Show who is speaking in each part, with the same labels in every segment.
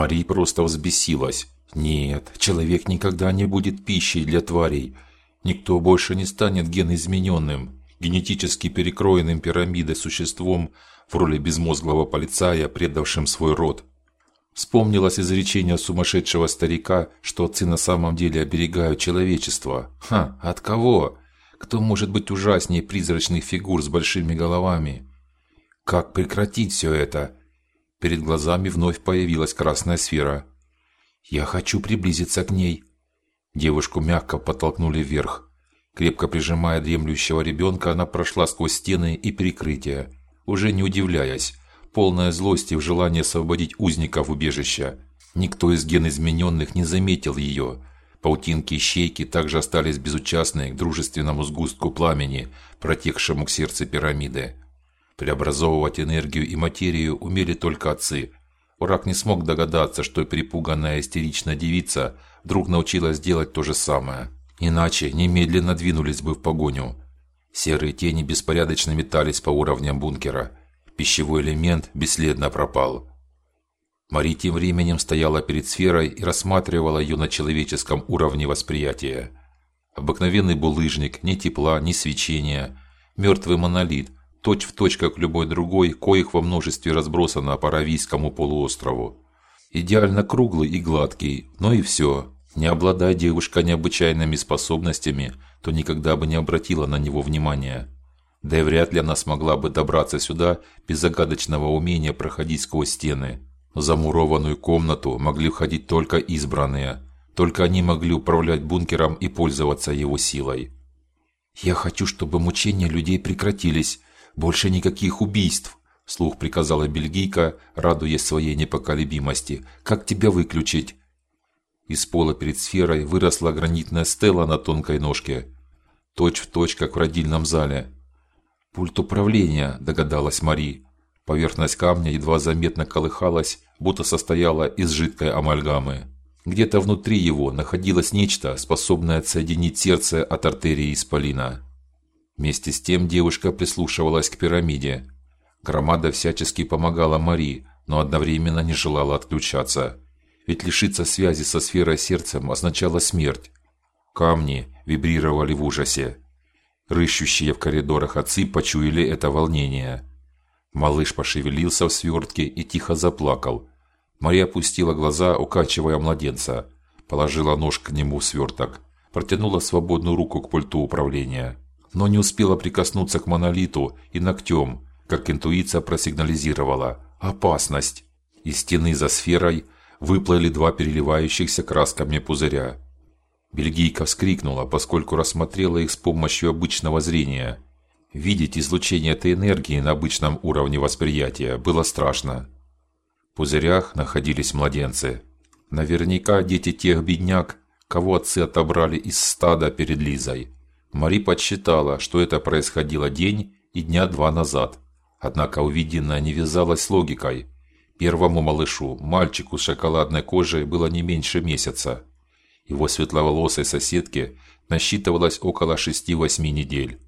Speaker 1: Мари просто взбесилась. Нет, человек никогда не будет пищей для тварей. Никто больше не станет геноизмененным, генетически перекроенным пирамидой существом в роли безмозглого полицая, предавшим свой род. Вспомнилось изречение сумасшедшего старика, что отцы на самом деле оберегают человечество. Ха, от кого? Кто может быть ужаснее призрачных фигур с большими головами? Как прекратить все это? Перед глазами вновь появилась красная сфера. Я хочу приблизиться к ней. Девушку мягко подтолкнули вверх. Крепко прижимая дремлющего ребенка, она прошла сквозь стены и перекрытия, уже не удивляясь, полная злости в желании освободить узников убежища. Никто из генизмененных не заметил ее. Паутинки ищейки также остались безучастны к дружественному сгустку пламени, протекшему к сердцу пирамиды. Преобразовывать энергию и материю умели только отцы. Урак не смог догадаться, что перепуганная истеричная девица вдруг научилась делать то же самое. Иначе немедленно двинулись бы в погоню. Серые тени беспорядочно метались по уровням бункера. Пищевой элемент бесследно пропал. Мари тем временем стояла перед сферой и рассматривала ее на человеческом уровне восприятия. Обыкновенный булыжник, ни тепла, ни свечения, мертвый монолит, точь в точь как любой другой, коих во множестве разбросано по Аравийскому полуострову. Идеально круглый и гладкий, но и все. Не обладая девушка необычайными способностями, то никогда бы не обратила на него внимания. Да и вряд ли она смогла бы добраться сюда без загадочного умения проходить сквозь стены. В замурованную комнату могли входить только избранные. Только они могли управлять бункером и пользоваться его силой. Я хочу, чтобы мучения людей прекратились, больше никаких убийств, слух приказала бельгийка, радуясь своей непоколебимости. Как тебя выключить? Из пола перед сферой выросла гранитная стела на тонкой ножке, точь в точь как в родильном зале. Пульт управления, догадалась Мари. Поверхность камня едва заметно колыхалась, будто состояла из жидкой амальгамы. Где-то внутри его находилось нечто, способное отсоединить сердце от артерии исполина. Вместе с тем девушка прислушивалась к пирамиде. Громада всячески помогала Мари, но одновременно не желала отключаться. Ведь лишиться связи со сферой сердцем означало смерть. Камни вибрировали в ужасе. Рыщущие в коридорах отцы почуяли это волнение. Малыш пошевелился в свертке и тихо заплакал. Мария опустила глаза, укачивая младенца, положила нож к нему в сверток, протянула свободную руку к пульту управления но не успела прикоснуться к монолиту и ногтем, как интуиция просигнализировала опасность. Из стены за сферой выплыли два переливающихся красками пузыря. Бельгийка вскрикнула, поскольку рассмотрела их с помощью обычного зрения. Видеть излучение этой энергии на обычном уровне восприятия было страшно. В пузырях находились младенцы. Наверняка дети тех бедняк, кого отцы отобрали из стада перед Лизой. Мари подсчитала, что это происходило день и дня два назад. Однако увиденное не вязалось с логикой. Первому малышу, мальчику с шоколадной кожей, было не меньше месяца. Его светловолосой соседке насчитывалось около шести-восьми недель.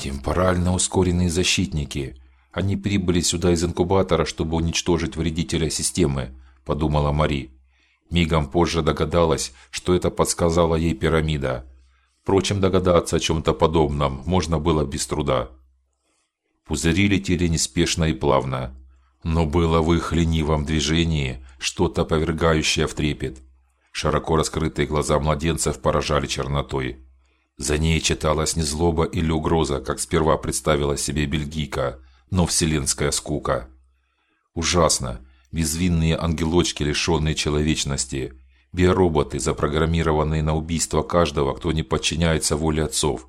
Speaker 1: Темпорально ускоренные защитники. Они прибыли сюда из инкубатора, чтобы уничтожить вредителя системы, подумала Мари. Мигом позже догадалась, что это подсказала ей пирамида. Впрочем, догадаться о чем-то подобном можно было без труда. Пузыри летели неспешно и плавно, но было в их ленивом движении что-то повергающее в трепет. Широко раскрытые глаза младенцев поражали чернотой. За ней читалась не злоба или угроза, как сперва представила себе бельгийка, но вселенская скука. Ужасно, безвинные ангелочки, лишенные человечности, биороботы, запрограммированные на убийство каждого, кто не подчиняется воле отцов.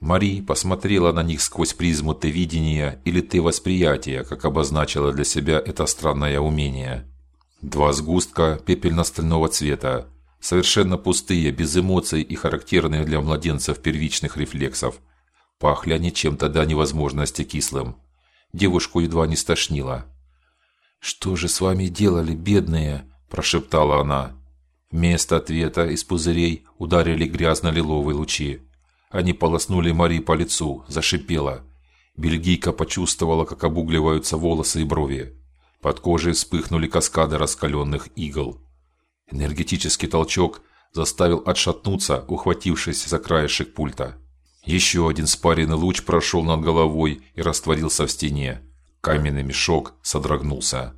Speaker 1: Мари посмотрела на них сквозь призму Т-видения или Т-восприятия, как обозначила для себя это странное умение. Два сгустка пепельно-стального цвета, совершенно пустые, без эмоций и характерные для младенцев первичных рефлексов. Пахли они чем-то до невозможности кислым. Девушку едва не стошнило. Что же с вами делали, бедные? прошептала она. Вместо ответа из пузырей ударили грязно-лиловые лучи. Они полоснули Мари по лицу, зашипела. Бельгийка почувствовала, как обугливаются волосы и брови. Под кожей вспыхнули каскады раскаленных игл. Энергетический толчок заставил отшатнуться, ухватившись за краешек пульта. Еще один спаренный луч прошел над головой и растворился в стене. Каменный мешок содрогнулся.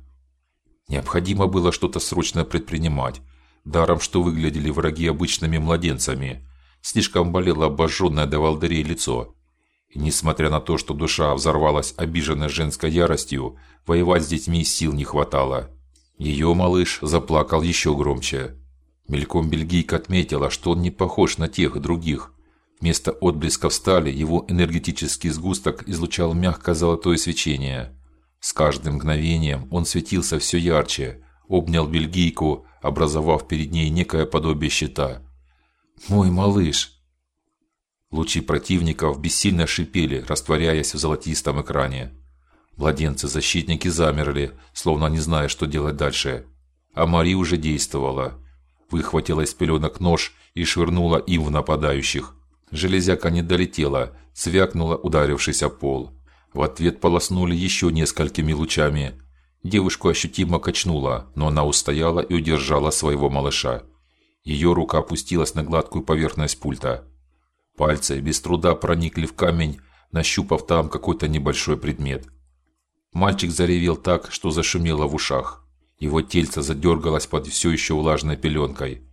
Speaker 1: Необходимо было что-то срочно предпринимать. Даром, что выглядели враги обычными младенцами. Слишком болело обожженное до волдырей лицо. И несмотря на то, что душа взорвалась обиженной женской яростью, воевать с детьми сил не хватало. Ее малыш заплакал еще громче. Мельком бельгийка отметила, что он не похож на тех других. Вместо отблесков стали его энергетический сгусток излучал мягкое золотое свечение. С каждым мгновением он светился все ярче, обнял бельгийку, образовав перед ней некое подобие щита. Мой малыш. Лучи противников бессильно шипели, растворяясь в золотистом экране. Младенцы-защитники замерли, словно не зная, что делать дальше. А Мари уже действовала. Выхватила из пеленок нож и швырнула им в нападающих. Железяка не долетела, звякнула, ударившись о пол. В ответ полоснули еще несколькими лучами. Девушку ощутимо качнуло, но она устояла и удержала своего малыша. Ее рука опустилась на гладкую поверхность пульта. Пальцы без труда проникли в камень, нащупав там какой-то небольшой предмет. Мальчик заревел так, что зашумело в ушах. Его тельце задергалось под все еще влажной пеленкой.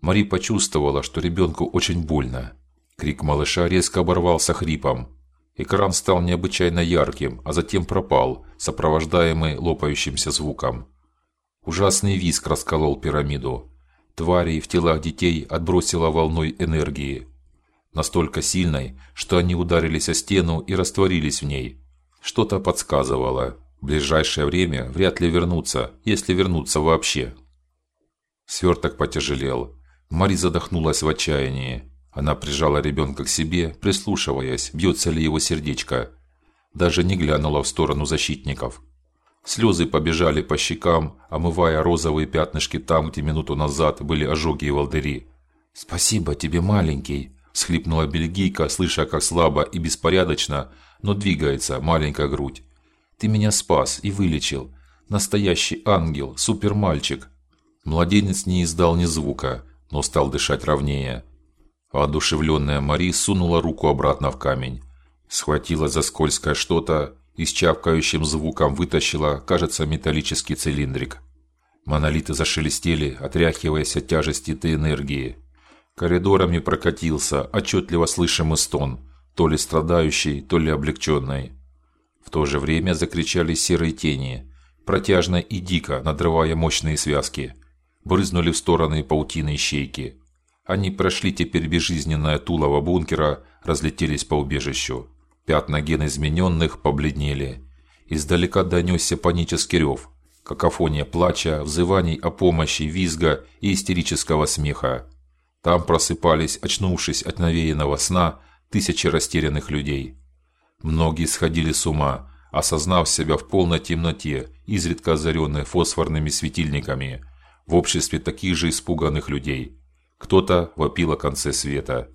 Speaker 1: Мари почувствовала, что ребенку очень больно. Крик малыша резко оборвался хрипом. Экран стал необычайно ярким, а затем пропал, сопровождаемый лопающимся звуком. Ужасный визг расколол пирамиду. Твари в телах детей отбросило волной энергии, настолько сильной, что они ударились о стену и растворились в ней. Что-то подсказывало, в ближайшее время вряд ли вернутся, если вернутся вообще. Сверток потяжелел. Мари задохнулась в отчаянии. Она прижала ребенка к себе, прислушиваясь, бьется ли его сердечко. Даже не глянула в сторону защитников. Слезы побежали по щекам, омывая розовые пятнышки там, где минуту назад были ожоги и волдыри. Спасибо тебе, маленький, схлипнула бельгийка, слыша, как слабо и беспорядочно, но двигается маленькая грудь. Ты меня спас и вылечил. Настоящий ангел, супермальчик. Младенец не издал ни звука, но стал дышать ровнее. Воодушевленная Мари сунула руку обратно в камень, схватила за скользкое что-то и с чавкающим звуком вытащила, кажется, металлический цилиндрик. Монолиты зашелестели, отряхиваясь от тяжести этой энергии. Коридорами прокатился отчетливо слышимый стон, то ли страдающий, то ли облегченный. В то же время закричали серые тени, протяжно и дико надрывая мощные связки. Брызнули в стороны паутины ищейки. Они прошли теперь безжизненное тулово бункера, разлетелись по убежищу. Пятна ген измененных побледнели. Издалека донесся панический рев, какофония плача, взываний о помощи, визга и истерического смеха. Там просыпались, очнувшись от навеянного сна, тысячи растерянных людей. Многие сходили с ума, осознав себя в полной темноте, изредка озаренной фосфорными светильниками, в обществе таких же испуганных людей. Кто-то вопил о конце света.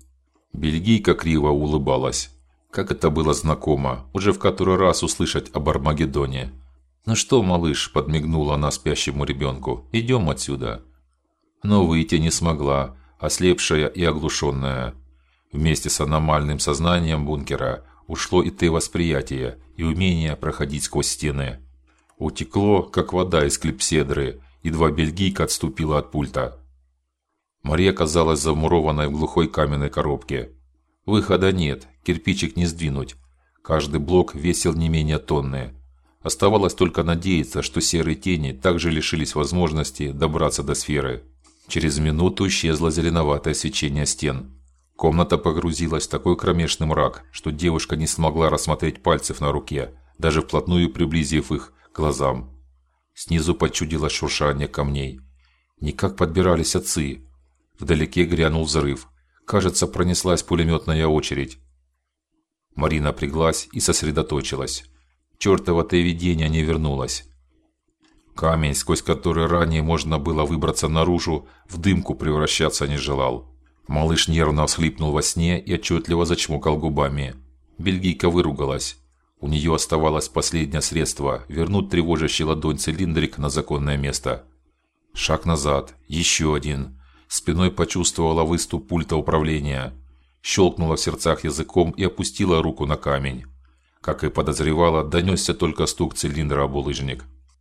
Speaker 1: Бельгийка криво улыбалась. Как это было знакомо, уже в который раз услышать об Армагеддоне. "Ну что, малыш?" подмигнула она спящему ребенку. "Идем отсюда". Но выйти не смогла, ослепшая и оглушенная. Вместе с аномальным сознанием бункера ушло и ты восприятие, и умение проходить сквозь стены. Утекло, как вода из клипседры, едва бельгийка отступила от пульта. Мария казалась замурованной в глухой каменной коробке. Выхода нет, кирпичик не сдвинуть. Каждый блок весил не менее тонны. Оставалось только надеяться, что серые тени также лишились возможности добраться до сферы. Через минуту исчезло зеленоватое свечение стен. Комната погрузилась в такой кромешный мрак, что девушка не смогла рассмотреть пальцев на руке, даже вплотную приблизив их к глазам. Снизу почудилось шуршание камней. Никак подбирались отцы. Вдалеке грянул взрыв. Кажется, пронеслась пулеметная очередь. Марина приглась и сосредоточилась. Чёртово-то видение не вернулось. Камень, сквозь который ранее можно было выбраться наружу, в дымку превращаться не желал. Малыш нервно всхлипнул во сне и отчетливо зачмокал губами. Бельгийка выругалась. У нее оставалось последнее средство вернуть тревожащий ладонь цилиндрик на законное место. Шаг назад, еще один. Спиной почувствовала выступ пульта управления, щелкнула в сердцах языком и опустила руку на камень. Как и подозревала, донесся только стук цилиндра об булыжник.